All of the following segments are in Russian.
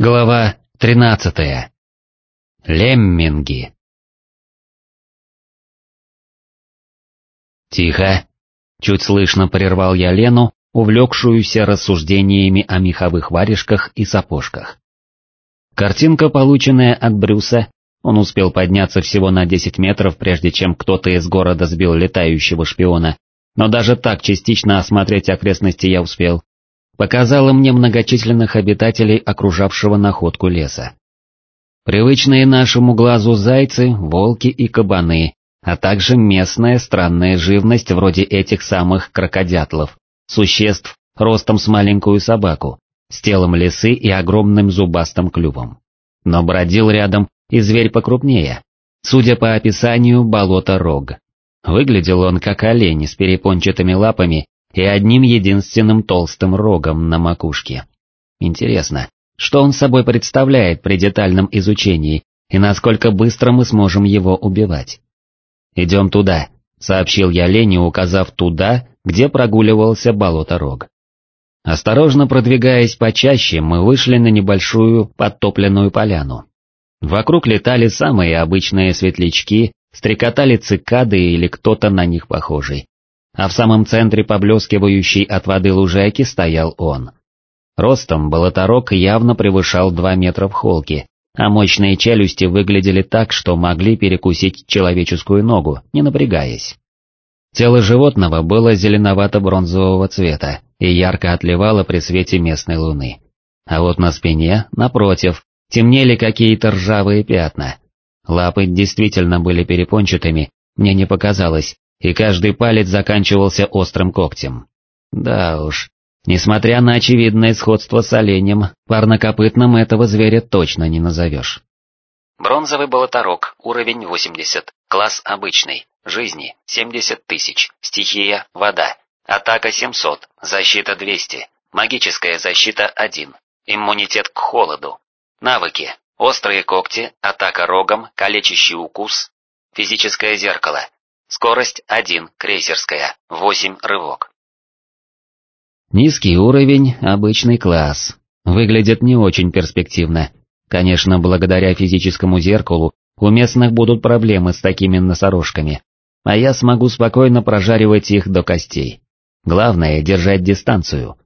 Глава тринадцатая. Лемминги. Тихо. Чуть слышно прервал я Лену, увлекшуюся рассуждениями о меховых варежках и сапожках. Картинка, полученная от Брюса, он успел подняться всего на 10 метров, прежде чем кто-то из города сбил летающего шпиона, но даже так частично осмотреть окрестности я успел, показала мне многочисленных обитателей окружавшего находку леса. Привычные нашему глазу зайцы, волки и кабаны, а также местная странная живность вроде этих самых крокодятлов, существ ростом с маленькую собаку, с телом лисы и огромным зубастым клювом. Но бродил рядом и зверь покрупнее, судя по описанию, болото рог. Выглядел он как олень с перепончатыми лапами и одним единственным толстым рогом на макушке. Интересно, что он собой представляет при детальном изучении и насколько быстро мы сможем его убивать? «Идем туда», — сообщил я Лене, указав туда, где прогуливался болото-рог. Осторожно продвигаясь почаще, мы вышли на небольшую подтопленную поляну. Вокруг летали самые обычные светлячки, стрекотали цикады или кто-то на них похожий а в самом центре поблескивающей от воды лужайки стоял он. Ростом болоторог явно превышал два метра в холке, а мощные челюсти выглядели так, что могли перекусить человеческую ногу, не напрягаясь. Тело животного было зеленовато-бронзового цвета и ярко отливало при свете местной луны. А вот на спине, напротив, темнели какие-то ржавые пятна. Лапы действительно были перепончатыми, мне не показалось, и каждый палец заканчивался острым когтем. Да уж, несмотря на очевидное сходство с оленем, парнокопытным этого зверя точно не назовешь. Бронзовый болоторог, уровень 80, класс обычный, жизни 70 тысяч, стихия вода, атака 700, защита 200, магическая защита 1, иммунитет к холоду. Навыки, острые когти, атака рогом, калечащий укус, физическое зеркало, Скорость 1, крейсерская, 8 рывок. Низкий уровень, обычный класс. Выглядит не очень перспективно. Конечно, благодаря физическому зеркалу у местных будут проблемы с такими носорожками, а я смогу спокойно прожаривать их до костей. Главное — держать дистанцию.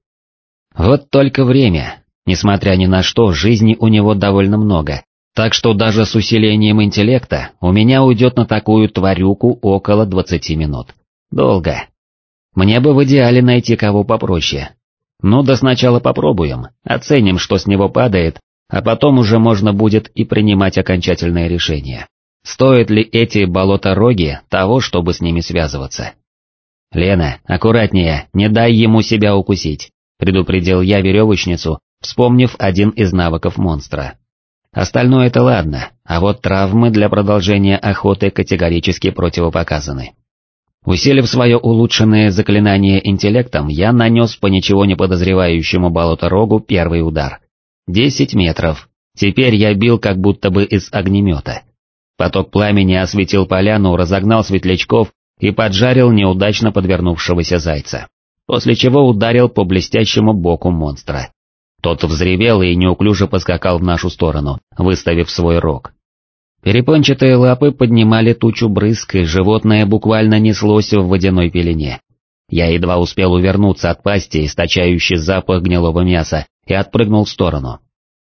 Вот только время. Несмотря ни на что, жизни у него довольно много, так что даже с усилением интеллекта у меня уйдет на такую тварюку около 20 минут. Долго. Мне бы в идеале найти кого попроще. Ну да сначала попробуем, оценим, что с него падает, а потом уже можно будет и принимать окончательное решение. Стоит ли эти болотороги того, чтобы с ними связываться? «Лена, аккуратнее, не дай ему себя укусить», предупредил я веревочницу, вспомнив один из навыков монстра. Остальное это ладно, а вот травмы для продолжения охоты категорически противопоказаны. Усилив свое улучшенное заклинание интеллектом, я нанес по ничего не подозревающему болоторогу первый удар. Десять метров. Теперь я бил как будто бы из огнемета. Поток пламени осветил поляну, разогнал светлячков и поджарил неудачно подвернувшегося зайца. После чего ударил по блестящему боку монстра. Тот взревел и неуклюже поскакал в нашу сторону, выставив свой рог. Перепончатые лапы поднимали тучу брызг, и животное буквально неслось в водяной пелене. Я едва успел увернуться от пасти, источающей запах гнилого мяса, и отпрыгнул в сторону.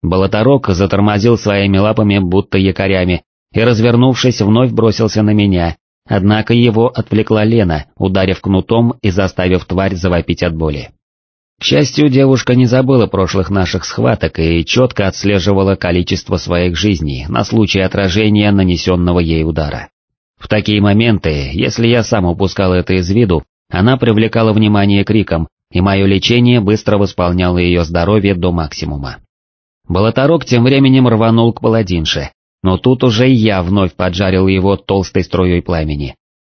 Болоторог затормозил своими лапами, будто якорями, и, развернувшись, вновь бросился на меня, однако его отвлекла Лена, ударив кнутом и заставив тварь завопить от боли. К счастью, девушка не забыла прошлых наших схваток и четко отслеживала количество своих жизней на случай отражения нанесенного ей удара. В такие моменты, если я сам упускал это из виду, она привлекала внимание криком, и мое лечение быстро восполняло ее здоровье до максимума. Болоторог тем временем рванул к паладинше, но тут уже я вновь поджарил его толстой струей пламени.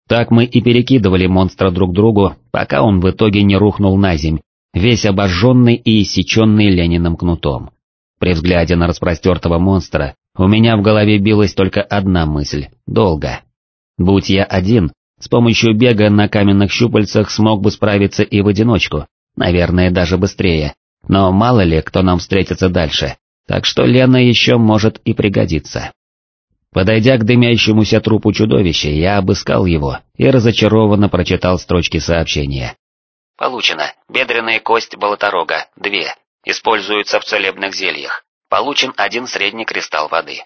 Так мы и перекидывали монстра друг другу, пока он в итоге не рухнул на земь, весь обожженный и иссеченный Лениным кнутом. При взгляде на распростертого монстра, у меня в голове билась только одна мысль — долго. Будь я один, с помощью бега на каменных щупальцах смог бы справиться и в одиночку, наверное, даже быстрее, но мало ли, кто нам встретится дальше, Так что Лена еще может и пригодиться. Подойдя к дымящемуся трупу чудовища, я обыскал его и разочарованно прочитал строчки сообщения. Получено. Бедренная кость болоторога, две. Используется в целебных зельях. Получен один средний кристалл воды.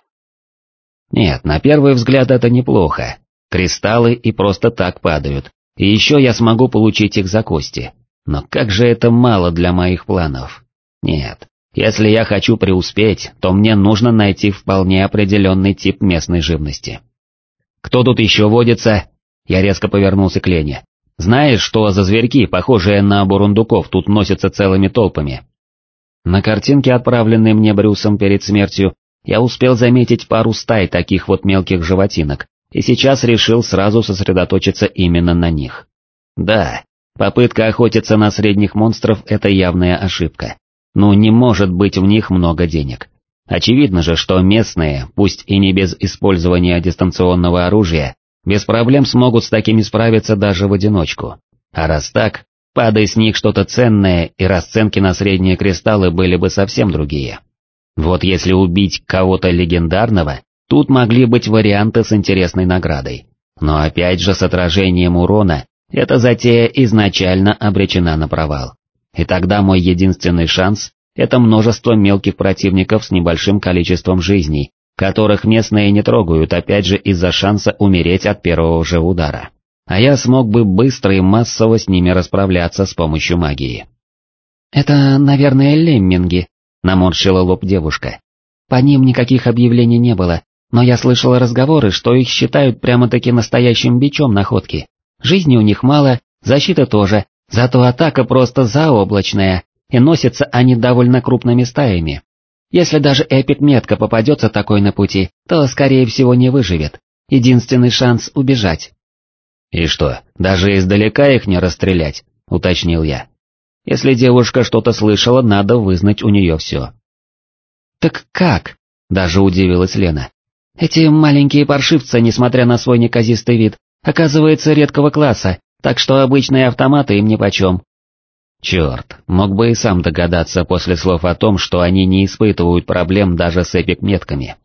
Нет, на первый взгляд это неплохо. Кристаллы и просто так падают. И еще я смогу получить их за кости. Но как же это мало для моих планов. Нет, если я хочу преуспеть, то мне нужно найти вполне определенный тип местной живности. «Кто тут еще водится?» Я резко повернулся к Лене. «Знаешь, что за зверьки, похожие на бурундуков, тут носятся целыми толпами?» На картинке, отправленной мне Брюсом перед смертью, я успел заметить пару стай таких вот мелких животинок, и сейчас решил сразу сосредоточиться именно на них. Да, попытка охотиться на средних монстров – это явная ошибка. Ну не может быть в них много денег. Очевидно же, что местные, пусть и не без использования дистанционного оружия, без проблем смогут с такими справиться даже в одиночку. А раз так, падай с них что-то ценное, и расценки на средние кристаллы были бы совсем другие. Вот если убить кого-то легендарного, тут могли быть варианты с интересной наградой. Но опять же с отражением урона, эта затея изначально обречена на провал. И тогда мой единственный шанс – это множество мелких противников с небольшим количеством жизней, которых местные не трогают опять же из-за шанса умереть от первого же удара. А я смог бы быстро и массово с ними расправляться с помощью магии. «Это, наверное, лемминги», — наморщила лоб девушка. «По ним никаких объявлений не было, но я слышала разговоры, что их считают прямо-таки настоящим бичом находки. Жизни у них мало, защита тоже, Зато атака просто заоблачная, и носятся они довольно крупными стаями. Если даже эпик метко попадется такой на пути, то, скорее всего, не выживет. Единственный шанс убежать. «И что, даже издалека их не расстрелять?» — уточнил я. «Если девушка что-то слышала, надо вызнать у нее все». «Так как?» — даже удивилась Лена. «Эти маленькие паршивцы, несмотря на свой неказистый вид, оказывается редкого класса, так что обычные автоматы им нипочем. Черт, мог бы и сам догадаться после слов о том, что они не испытывают проблем даже с эпик-метками.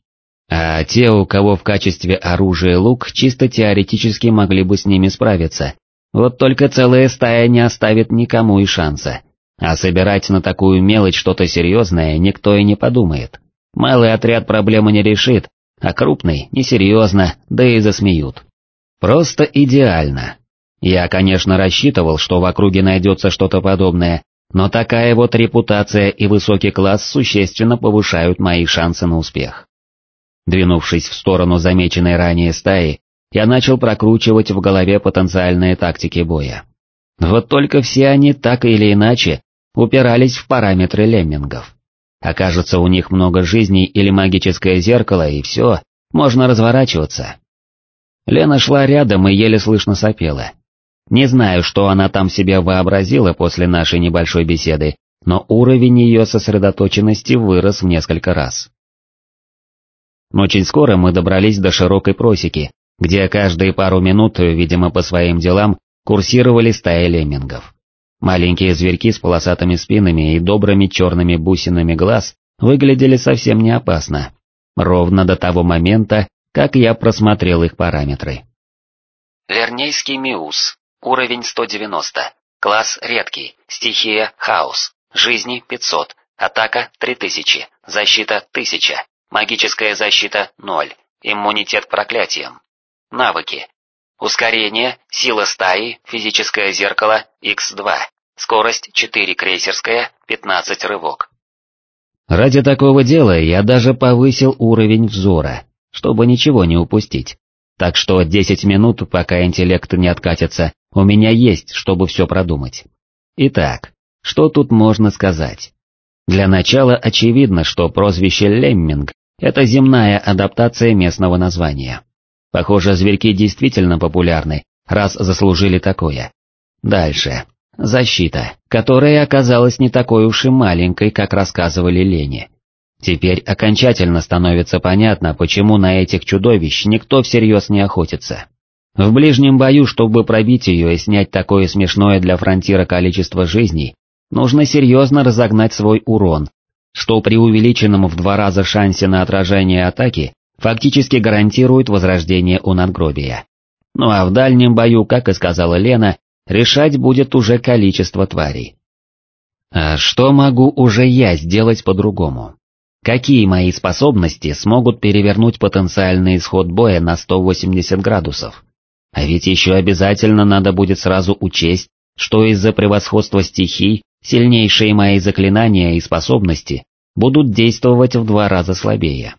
А те, у кого в качестве оружия лук, чисто теоретически могли бы с ними справиться. Вот только целая стая не оставит никому и шанса. А собирать на такую мелочь что-то серьезное никто и не подумает. Малый отряд проблемы не решит, а крупный, несерьезно, да и засмеют. Просто идеально. Я, конечно, рассчитывал, что в округе найдется что-то подобное, но такая вот репутация и высокий класс существенно повышают мои шансы на успех. Двинувшись в сторону замеченной ранее стаи, я начал прокручивать в голове потенциальные тактики боя. Вот только все они так или иначе упирались в параметры леммингов. Окажется у них много жизней или магическое зеркало, и все, можно разворачиваться. Лена шла рядом и еле слышно сопела. Не знаю, что она там себе вообразила после нашей небольшой беседы, но уровень ее сосредоточенности вырос в несколько раз. Очень скоро мы добрались до широкой просеки, где каждые пару минут, видимо по своим делам, курсировали стаи леммингов. Маленькие зверьки с полосатыми спинами и добрыми черными бусинами глаз выглядели совсем не опасно, ровно до того момента, как я просмотрел их параметры. Лернейский миус Уровень 190. Класс редкий. Стихия хаос. Жизни 500. Атака 3000. Защита 1000. Магическая защита 0. Иммунитет к проклятиям. Навыки. Ускорение, сила стаи, физическое зеркало, x2. Скорость 4 крейсерская, 15 рывок. Ради такого дела я даже повысил уровень взора, чтобы ничего не упустить. Так что 10 минут, пока интеллект не откатится, у меня есть, чтобы все продумать. Итак, что тут можно сказать? Для начала очевидно, что прозвище Лемминг – это земная адаптация местного названия. Похоже, зверьки действительно популярны, раз заслужили такое. Дальше. Защита, которая оказалась не такой уж и маленькой, как рассказывали Лени. Теперь окончательно становится понятно, почему на этих чудовищ никто всерьез не охотится. В ближнем бою, чтобы пробить ее и снять такое смешное для фронтира количество жизней, нужно серьезно разогнать свой урон, что при увеличенном в два раза шансе на отражение атаки фактически гарантирует возрождение у надгробия. Ну а в дальнем бою, как и сказала Лена, решать будет уже количество тварей. А что могу уже я сделать по-другому? Какие мои способности смогут перевернуть потенциальный исход боя на 180 градусов? А ведь еще обязательно надо будет сразу учесть, что из-за превосходства стихий сильнейшие мои заклинания и способности будут действовать в два раза слабее.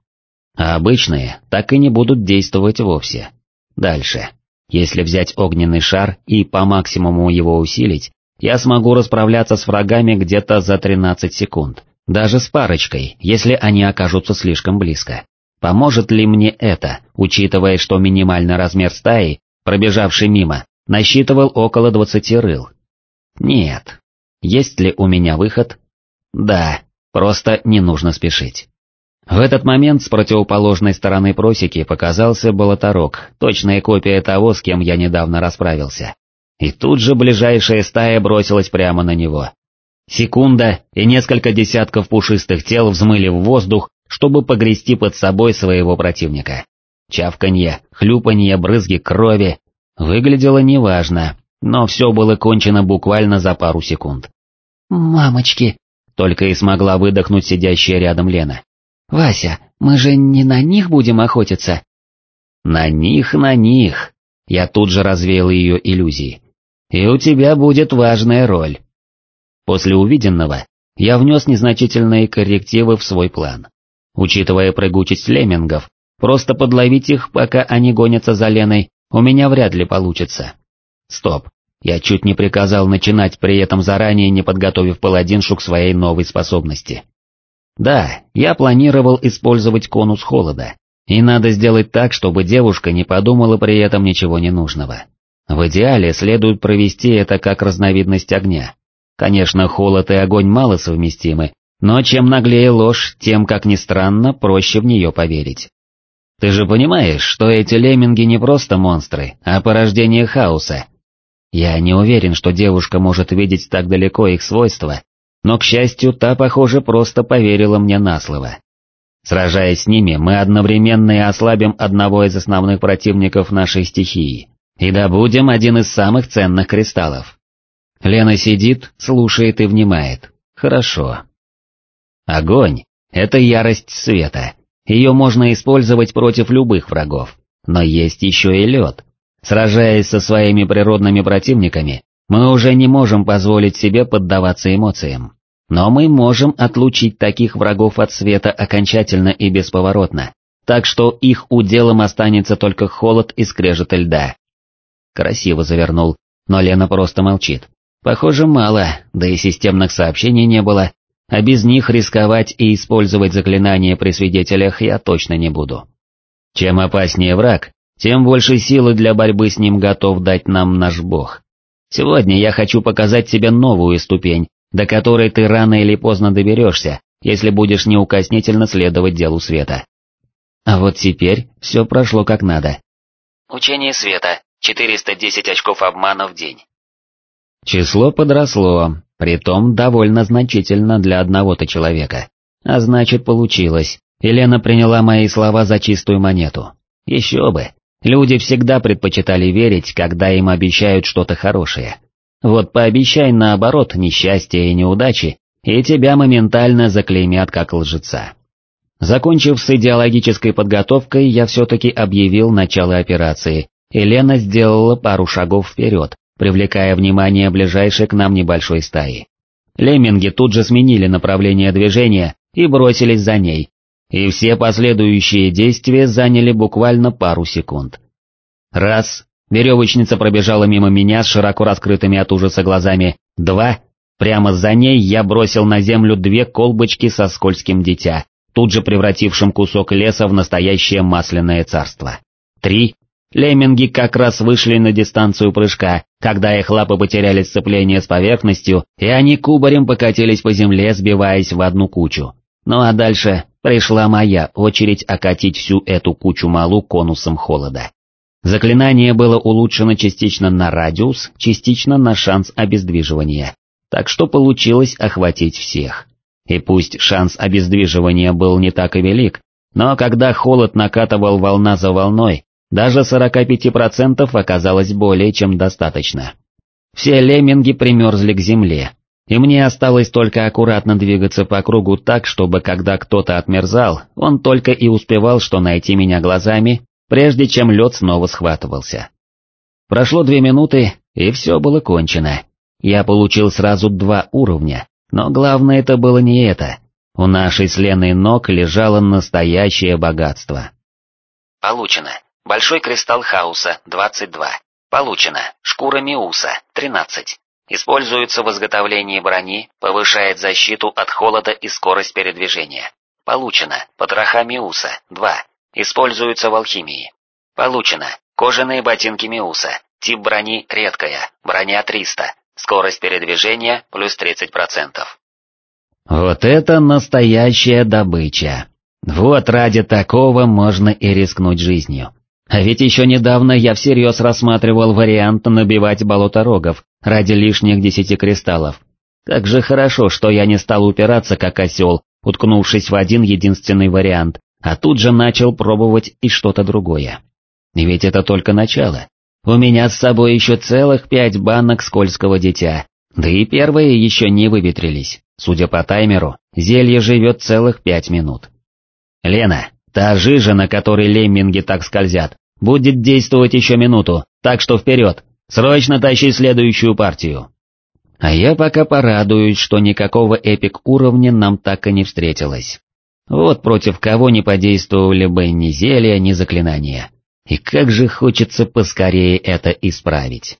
А обычные так и не будут действовать вовсе. Дальше. Если взять огненный шар и по максимуму его усилить, я смогу расправляться с врагами где-то за 13 секунд. Даже с парочкой, если они окажутся слишком близко. Поможет ли мне это, учитывая, что минимальный размер стаи, пробежавший мимо, насчитывал около 20 рыл? Нет. Есть ли у меня выход? Да, просто не нужно спешить. В этот момент с противоположной стороны просеки показался болоторог, точная копия того, с кем я недавно расправился. И тут же ближайшая стая бросилась прямо на него. Секунда, и несколько десятков пушистых тел взмыли в воздух, чтобы погрести под собой своего противника. Чавканье, хлюпанье, брызги крови. Выглядело неважно, но все было кончено буквально за пару секунд. «Мамочки!» — только и смогла выдохнуть сидящая рядом Лена. «Вася, мы же не на них будем охотиться?» «На них, на них!» Я тут же развеял ее иллюзии. «И у тебя будет важная роль. После увиденного я внес незначительные коррективы в свой план. Учитывая прыгучесть леммингов, просто подловить их, пока они гонятся за Леной, у меня вряд ли получится. Стоп, я чуть не приказал начинать при этом заранее, не подготовив паладиншу к своей новой способности. Да, я планировал использовать конус холода, и надо сделать так, чтобы девушка не подумала при этом ничего ненужного. В идеале следует провести это как разновидность огня, Конечно, холод и огонь мало совместимы, но чем наглее ложь, тем, как ни странно, проще в нее поверить. Ты же понимаешь, что эти лемминги не просто монстры, а порождение хаоса. Я не уверен, что девушка может видеть так далеко их свойства, но, к счастью, та, похоже, просто поверила мне на слово. Сражаясь с ними, мы одновременно и ослабим одного из основных противников нашей стихии, и добудем один из самых ценных кристаллов. Лена сидит, слушает и внимает. Хорошо. Огонь — это ярость света. Ее можно использовать против любых врагов. Но есть еще и лед. Сражаясь со своими природными противниками, мы уже не можем позволить себе поддаваться эмоциям. Но мы можем отлучить таких врагов от света окончательно и бесповоротно, так что их уделом останется только холод и скрежет льда. Красиво завернул, но Лена просто молчит. Похоже, мало, да и системных сообщений не было, а без них рисковать и использовать заклинания при свидетелях я точно не буду. Чем опаснее враг, тем больше силы для борьбы с ним готов дать нам наш бог. Сегодня я хочу показать тебе новую ступень, до которой ты рано или поздно доберешься, если будешь неукоснительно следовать делу света. А вот теперь все прошло как надо. Учение света, 410 очков обмана в день. Число подросло, притом довольно значительно для одного-то человека. А значит получилось, Елена приняла мои слова за чистую монету. Еще бы, люди всегда предпочитали верить, когда им обещают что-то хорошее. Вот пообещай наоборот несчастья и неудачи, и тебя моментально заклеймят как лжеца. Закончив с идеологической подготовкой, я все-таки объявил начало операции, Елена сделала пару шагов вперед, привлекая внимание ближайшей к нам небольшой стаи. Лемминги тут же сменили направление движения и бросились за ней, и все последующие действия заняли буквально пару секунд. Раз, веревочница пробежала мимо меня с широко раскрытыми от ужаса глазами, два, прямо за ней я бросил на землю две колбочки со скользким дитя, тут же превратившим кусок леса в настоящее масляное царство. Три, Лемминги как раз вышли на дистанцию прыжка, когда их лапы потеряли сцепление с поверхностью, и они кубарем покатились по земле, сбиваясь в одну кучу. Ну а дальше пришла моя очередь окатить всю эту кучу малу конусом холода. Заклинание было улучшено частично на радиус, частично на шанс обездвиживания, так что получилось охватить всех. И пусть шанс обездвиживания был не так и велик, но когда холод накатывал волна за волной, даже 45% оказалось более чем достаточно. Все лемминги примерзли к земле, и мне осталось только аккуратно двигаться по кругу так, чтобы когда кто-то отмерзал, он только и успевал что найти меня глазами, прежде чем лед снова схватывался. Прошло две минуты, и все было кончено. Я получил сразу два уровня, но главное это было не это. У нашей с Леной ног лежало настоящее богатство. Получено. Большой кристалл хаоса, 22. Получено. Шкура Миуса, 13. Используется в изготовлении брони, повышает защиту от холода и скорость передвижения. Получено. Потроха Миуса, 2. Используется в алхимии. Получено. Кожаные ботинки Миуса. Тип брони редкая, броня 300. Скорость передвижения плюс 30%. Вот это настоящая добыча. Вот ради такого можно и рискнуть жизнью. А ведь еще недавно я всерьез рассматривал вариант набивать болоторогов ради лишних десяти кристаллов. Как же хорошо, что я не стал упираться как осел, уткнувшись в один единственный вариант, а тут же начал пробовать и что-то другое. Ведь это только начало. У меня с собой еще целых пять банок скользкого дитя, да и первые еще не выветрились. Судя по таймеру, зелье живет целых пять минут. Лена, та жижа, на которой лемминги так скользят, будет действовать еще минуту, так что вперед, срочно тащи следующую партию. А я пока порадуюсь, что никакого эпик уровня нам так и не встретилось. Вот против кого не подействовали бы ни зелья, ни заклинания. И как же хочется поскорее это исправить.